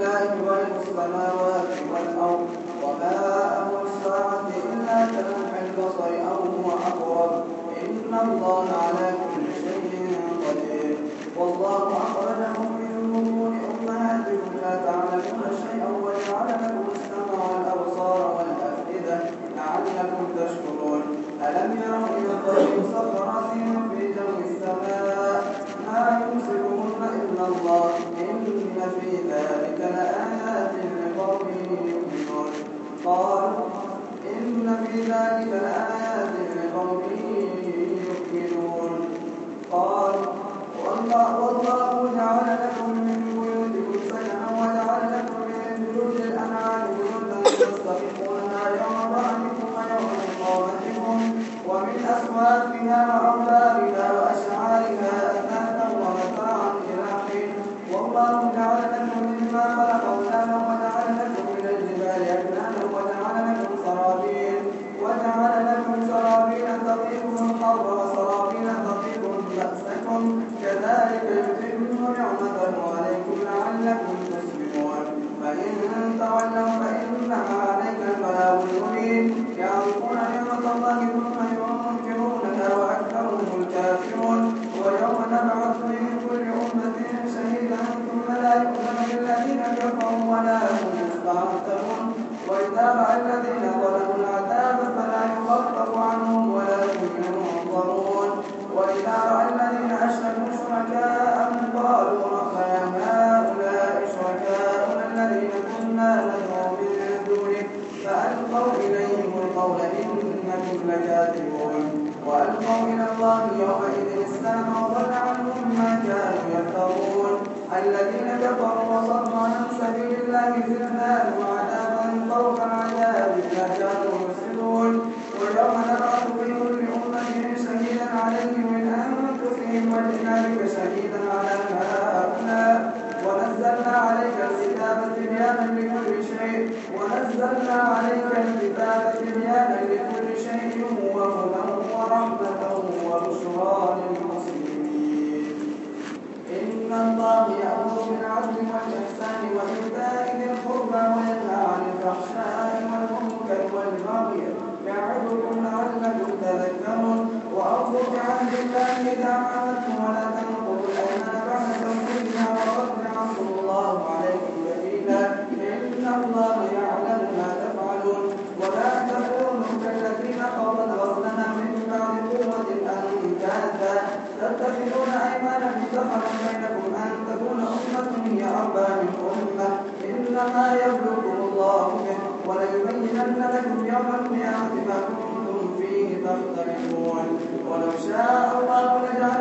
لله غيب السماوات والأرض الله إن كذلك يتم نعمته عليكم لعلكم تسلمون فإن تولوا فإنما عليك البلاغ المبين يعرفون نعمة الله ثم ينكرونها وأكثرهم الكافرون ويوم نبعث من كل أمة شهيدا ثم لا يؤذن للذين كفروا ولا هم يستعتبون وإذا رأى الذين القول إنكم لكاذبون وألقوا إلى الله يومئذ السلام وضل عنهم ما كانوا يفترون الذين كفروا وصدوا عن سبيل الله زدناهم عذابا فوق العذاب ما كانوا يفسدون. ويوم نبعث في كل أمة شهيدا عليهم من أنفسهم وجئنا بك شهيدا على هؤلاء. ونزلنا عليك الكتاب تبيانا لكل شيء. ونزلنا عليك الكتاب تبيانا لكل شيء وهدى ورحمة وبشرى للمسلمين إن الله يأمر بالعدل والإحسان وإيتاء ذي القربى وينهى عن الفحشاء والمنكر والبغي يعظكم لعلكم تذكرون. وأوفوا بعهد الله إذا عاهدتم ولا تنقضوا الأيمان بعد توكيدها وقد جعلكم الله عليكم كفيلا إن الله يعلم ما تفعلون. ولا تكونوا كالذين خرجوا غزلنا من بعد قوة أنكاثا تتخذون أيمانكم دخلا بينكم أن تكون أمة هي أربى من أمة إنما يبلغكم الله به وليبينن لكم يوم القيامة ما كنتم تختلفون ولو شاء الله لجعلكم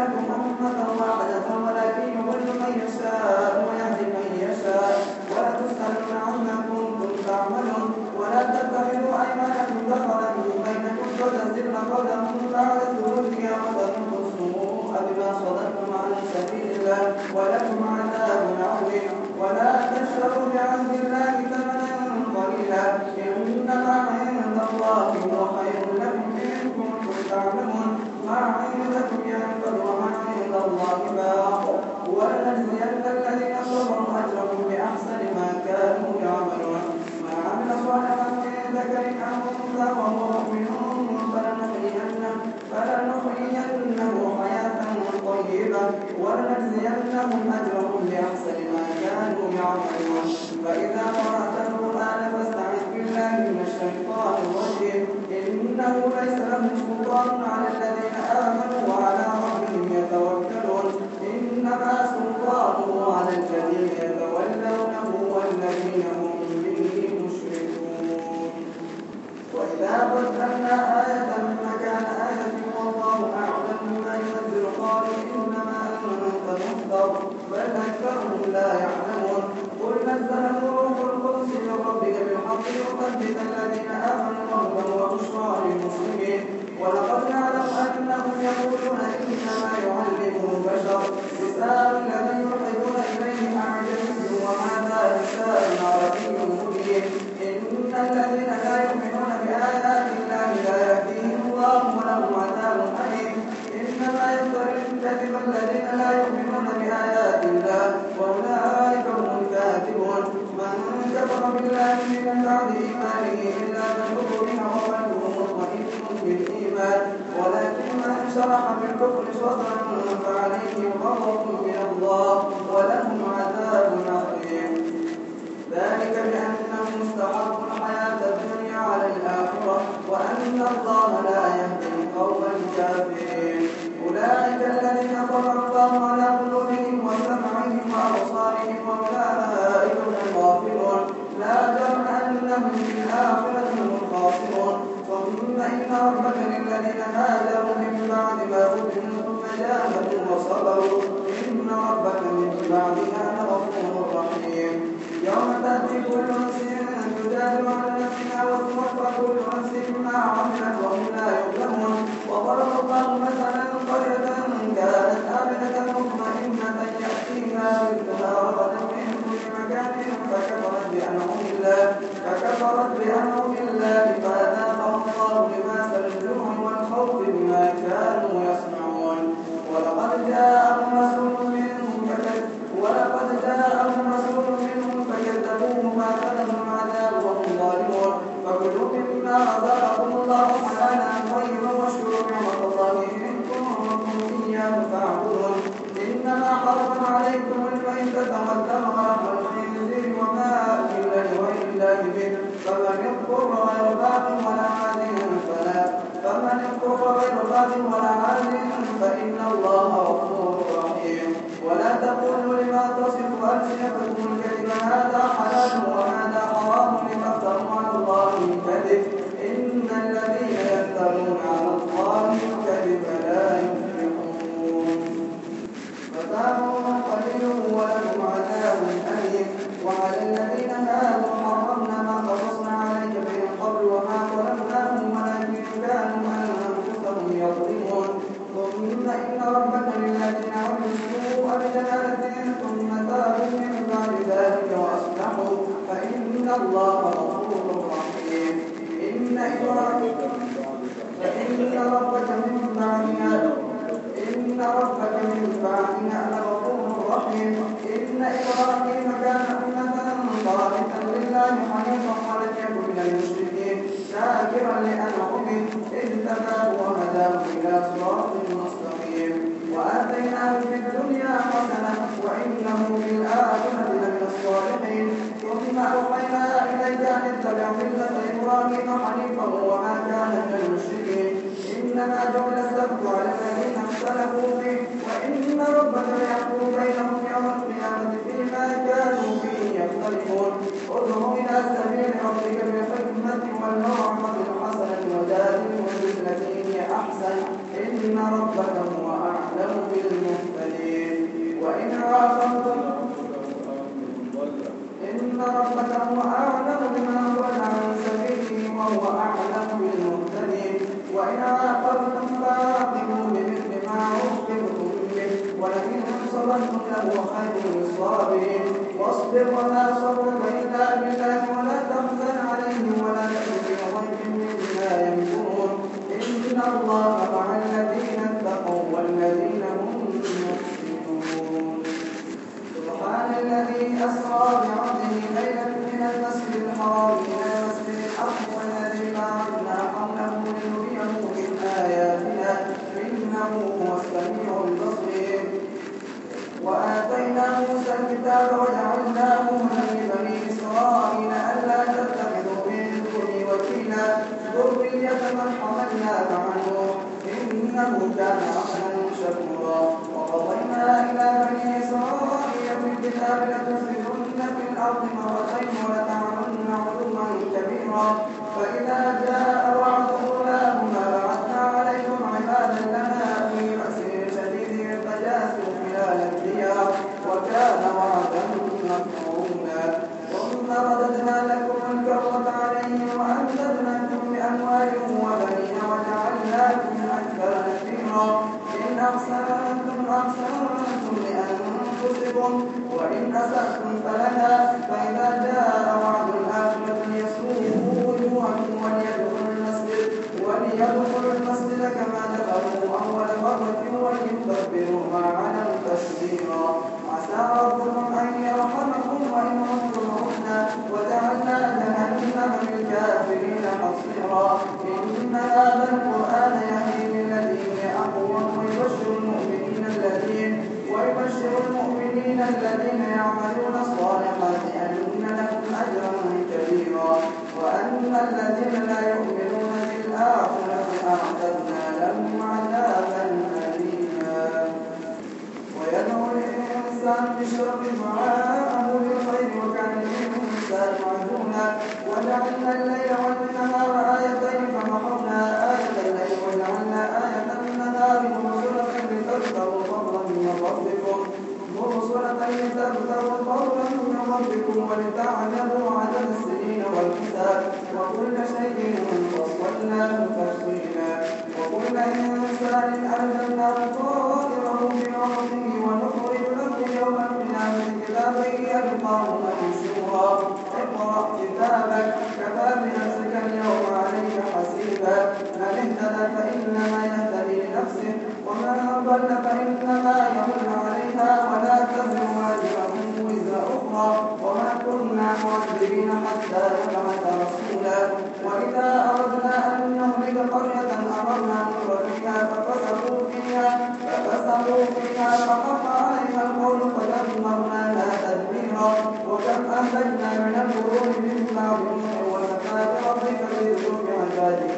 وما عند ولنجزين الذين صبروا أجرهم بأحسن ما كانوا يعملون ما عمل صالحا من ذكر أو أنثى وهو مؤمن فلنحيينه فلنحيينه حياة طيبة ولنجزينهم أجرهم بأحسن ما كانوا يعملون فإذا قرأت القرآن فاستعذ بالله من الشيطان الرجيم إنه ليس له سلطان على الذين Fatima وإنه في الآخرة لمن الصالحين. ثم أوحينا إليك أن اتبع ملة إبراهيم حنيفا وما كان من المشركين. إنما جعل السبت على الذين اختلفوا فيه. وإن ربك ليحكم بينهم يوم القيامة فيما كانوا فيه يختلفون. ادعو إلى سبيل ربك بالحكمة والموعظة الحسنة وجادلهم بالتي هي أحسن. إن ربك هو أعلم بالمهتدين. وإن عاصمتم إن ربك هو أعلم بما ضل عن سبيله وهو أعلم بالمهتدين. وإن عاقبتم فعاقبوا بمثل ما عوقبتم به ولئن صبرتم له خير للصابرين. واصبر وما صبرك إلا بالله الكتاب وجعلناه هدى لبني إسرائيل ألا وقضينا إلى بني إسرائيل في الكتاب لتفسدن في الأرض الذين يعملون الصالحات أن لهم أجرا كبيرا وأن الذين ولتعلموا عدد السنين والحساب وكل شيء فصلناه تفصيلا وكل إنسان ألزمناه طائره في عقله ونخرج له يوم القيامة كتابا يلقاه منشورا اقرأ كتابك كفى بنفسك اليوم عليك حسيبا من اهتدى فإنما يهتدي لنفسه ومن ضل فإنما يضل عليها ولا تزر واجبة وزر أخرى معذبين حتى نبعث رسولا. وإذا أردنا أن نهلك قرية أمرنا مر فيها ففسقوا فيها ففسقوا فيها فحق عليها القول فدمرناها تدميرا. وكم أهلكنا من القرون من بعد نوح وكفى بربك بذنوب عباده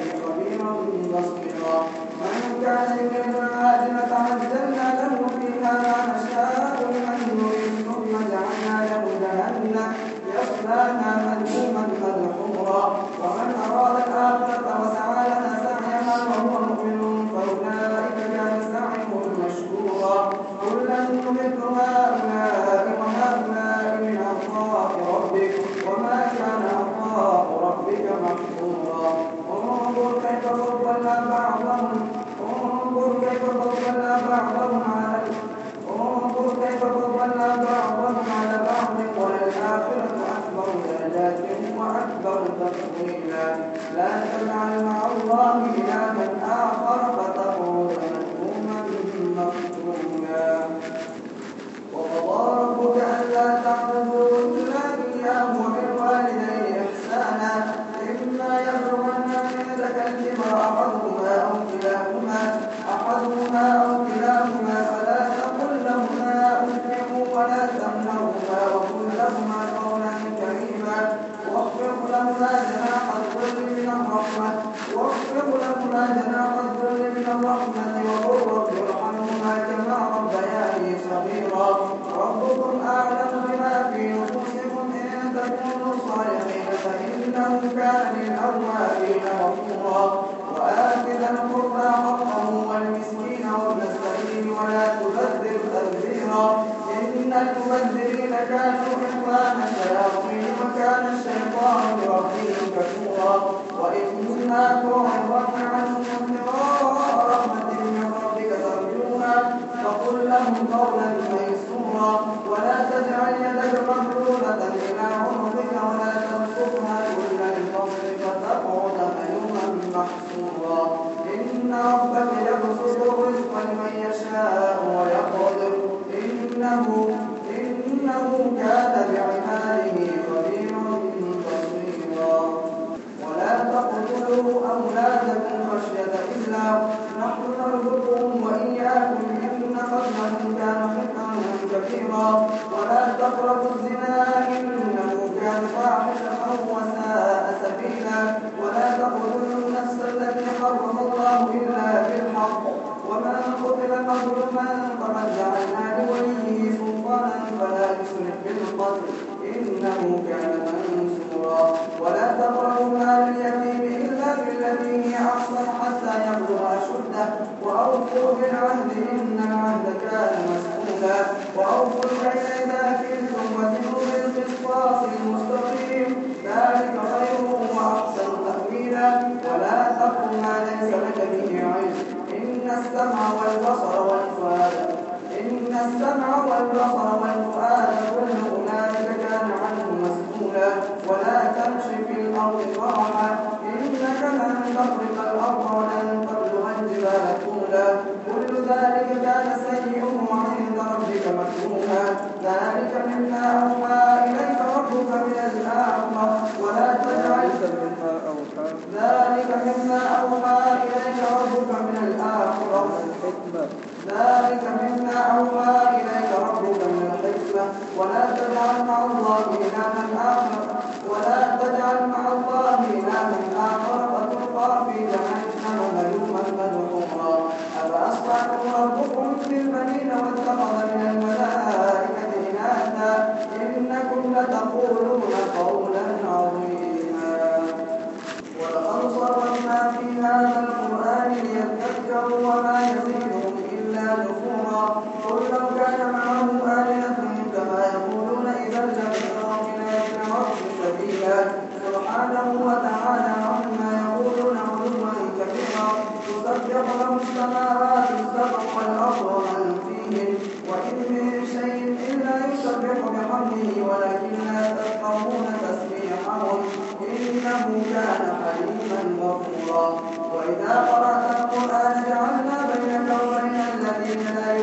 ज़िम्मेदारी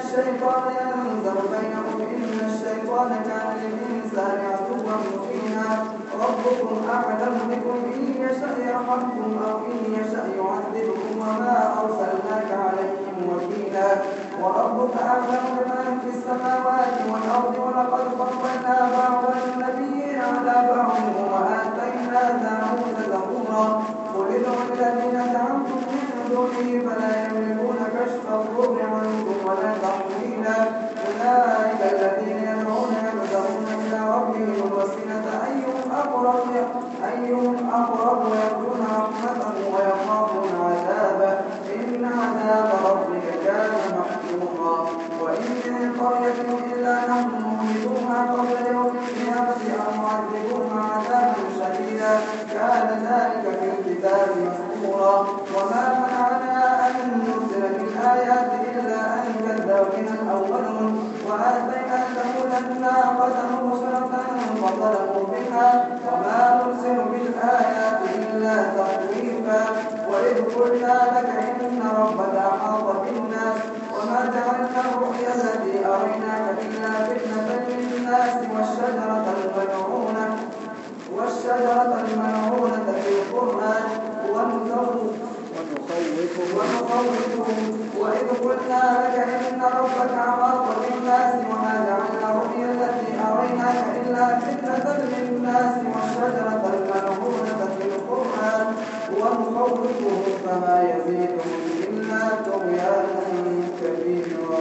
الشيطان ينزغ بينهم إن الشيطان كان للإنسان عدوا مبينا. ربكم أعلم بكم إن يشأ يرحمكم أو إن يشأ يعذبكم وما أرسلناك عليهم وكيلا. وربك أعلم بمن في السماوات والأرض ولقد فضلنا بعض النبيين على بعض وآتينا داود زبورا. قل ادعوا الذين زعمتم دونه فلا يملكون كشف الضر عنكم ولا تحويلا. أولئك الذين يدعون يبتغون إلى ربهم الوسيلة. أيهم أقرب قلنا لك إن ربك أحاط بالناس وما جعلنا الرؤيا التي أريناك إلا فتنة للناس والشجرة الملعونة والشجرة الملعونة في القرآن ونخوف ونخوفهم. وإذ قلنا لك إن ربك أحاط بالناس وما جعلنا الرؤيا التي أريناك إلا فتنة للناس والشجرة الملعونة في القرآن والخوف فما يزيدهم إلا طغيانا كبيرا